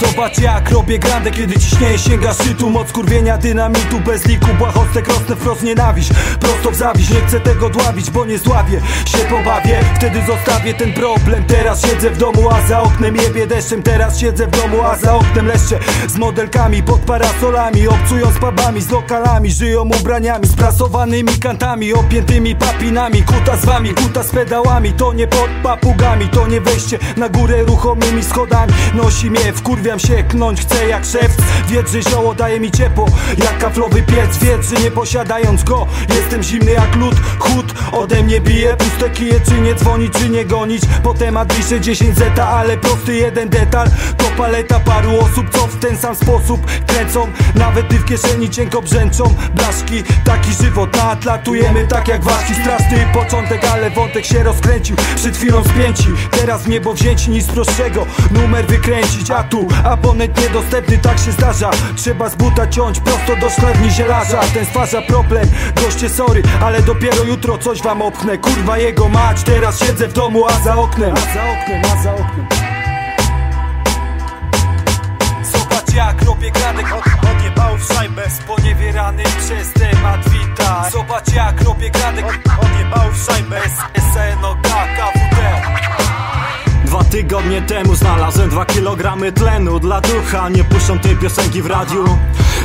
Zobacz jak robię grandę, kiedy ciśnieje sięga szczytu. Moc kurwienia dynamitu, bez liku. Błahostek rosnę wprost nienawiść. Prosto w zawiść, nie chcę tego dławić Bo nie zdławię, się pobawię. Wtedy zostawię ten problem. Teraz siedzę w domu, a za oknem jebie deszczem. Teraz siedzę w domu, a za oknem leszcze. Z modelkami pod parasolami Obcują z pubami, z lokalami. Żyją ubraniami, sprasowanymi kantami Opiętymi papinami, kuta z wami Kuta z pedałami, to nie pod papugami To nie wejście na górę ruchomymi schodami. Nosi mnie, wkurwiam się, knąć chcę jak szewc Wiedz, że zioło daje mi ciepło Jak kaflowy piec, wiedz, że nie posiadając go Jestem zimny jak lód, chód Ode mnie bije, puste kije Czy nie dzwonić, czy nie gonić. Po temat piszę 10 zeta, ale prosty jeden detal. To paleta paru osób, co w ten sam sposób kręcą. Nawet ty w kieszeni cienko brzęczą. Blaszki, taki żywot Nadlatujemy tak jak ważki Straszny początek, ale wątek się rozkręcił. Przed chwilą spięci, teraz w niebo wzięci Nic prostszego, numer wykręcić A tu abonent niedostępny, tak się zdarza. Trzeba z buta ciąć prosto do szklarni zielarza. Ten stwarza problem, goście sorry Ale dopiero jutro coś wam opchnę. Kurwa jego mać, teraz siedzę w domu, a za oknem. A za oknem, a za oknem. Zobacz jak robię granek od, odjebał w szajbę Sponiewierany przez temat wita. Zobacz jak robię granek od, odjebał w szajbę Tygodnie temu znalazłem dwa kilogramy tlenu Dla ducha. Nie puszczą tej piosenki w radiu.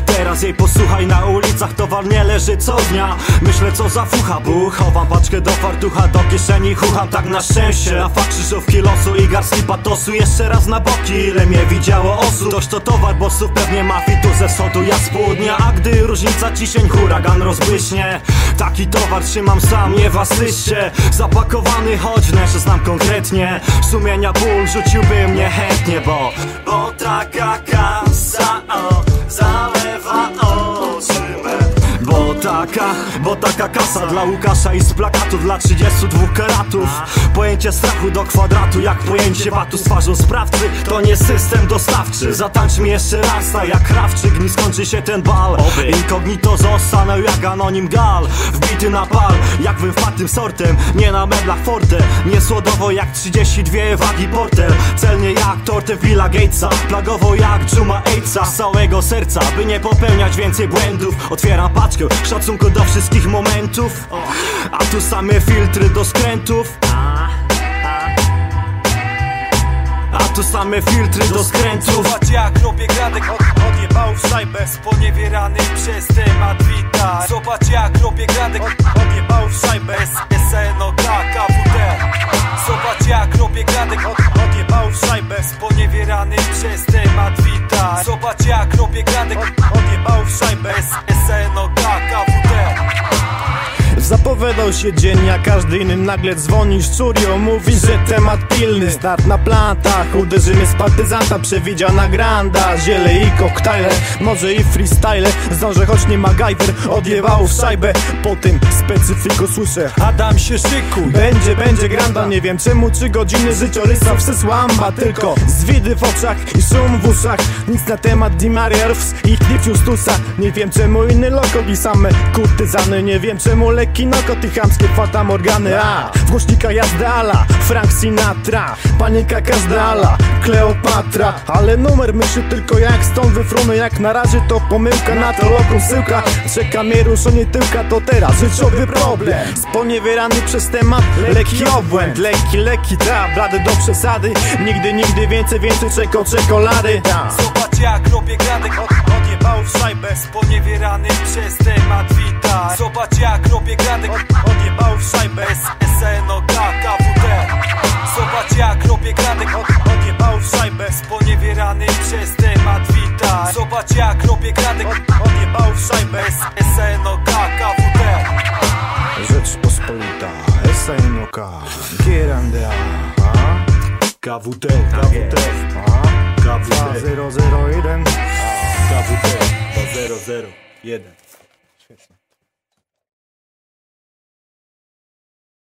Teraz jej posłuchaj na ulicach Towar nie leży co dnia. Myślę co za fucha buch Chowam paczkę do fartucha Do kieszeni chucham tak na szczęście. Na fakt krzyżówki losu i garstki patosu Jeszcze raz na boki. Ile mnie widziało osób? Toż to towar bossów pewnie mafii Tu ze wschodu ja z południa A gdy różnica ciśnień huragan rozbłyśnie. Taki towar trzymam sam Nie w asyście. Zapakowany choć wnętrze znam konkretnie. Sumienia ból rzuciłby mnie chętnie Bo, bo taka kasa o, taka, bo taka kasa dla Łukasza i z plakatu dla 32 karatów Pojęcie strachu do kwadratu jak pojęcie watu z twarzą sprawcy To nie system dostawczy. Zatańcz mi jeszcze raz, a jak krawczyk nim skończy się ten bal. Inkognito zostanę jak anonim gal Wbity na pal, jak wyfatym sortem. Nie na meblach forte, nie słodowo jak 32 wagi porter. Celnie jak tortem Billa Gatesa Plagowo jak Juma Eitza Z całego serca, by nie popełniać więcej błędów Otwieram paczkę, szacunku do wszystkich momentów. A tu same filtry do skrętów. A tu same filtry do skrętów. Zobacz jak robię granek od, odjebał w szajbę Sponiewierany przez temat wita. Zobacz jak robię granek od, odjebał w szajbę SNOK, KWT Zobacz jak robię granek od, odjebał w szajbę Sponiewierany przez temat wita. Zobacz jak robię granek od, odjebał w szajbę SNOK, Zapowiadał się dzień, a każdy inny nagle dzwoni. Szczurio mówi, że temat pilny. Start na plantach, uderzymy z partyzanta. Przewidziana granda, ziele i koktajle. Może i freestyle, zdążę choć nie MacGyver Odjebało w szajbę, po tym specyfiku słyszę Adam się szykuj będzie, będzie granda. Nie wiem czemu trzy godziny życiorysa przysłamba Tylko zwidy w oczach i szum w uszach. Nic na temat Dimariarws i Cliff Justusa Nie wiem czemu inny loko i same kurtyzany. Nie wiem czemu lekki nokot chamskie fata Morgany A? W głośnikach jazda ala Frank Sinatra Panika każda Kleopatra. Ale numer myśli tylko jak stąd wyfrumy Jak na razie to pomyłka na to lokum syłka. Czeka mnie ruszenie tyłka to teraz życiowy problem. Sponiewierany przez temat lekki obłęd. Lekki, lekki, ta, blady do przesady. Nigdy, nigdy więcej, więcej czeko, czekolady. Zobacz jak robię granek od, odjebał w szajbę Sponiewierany przez temat wita Zobacz jak robię granek od, odjebał w szajbę SNOK, KWT Zobacz jak robię granek od, odjebał w szajbę Sponiewierany przez temat wita Zobacz jak robię granek od, odjebał w szajbę SNOK, KWT Rzeczpospolita, SNOK, Gierandea KWT, KWT, KWT, 001 KWT 001 Świetnie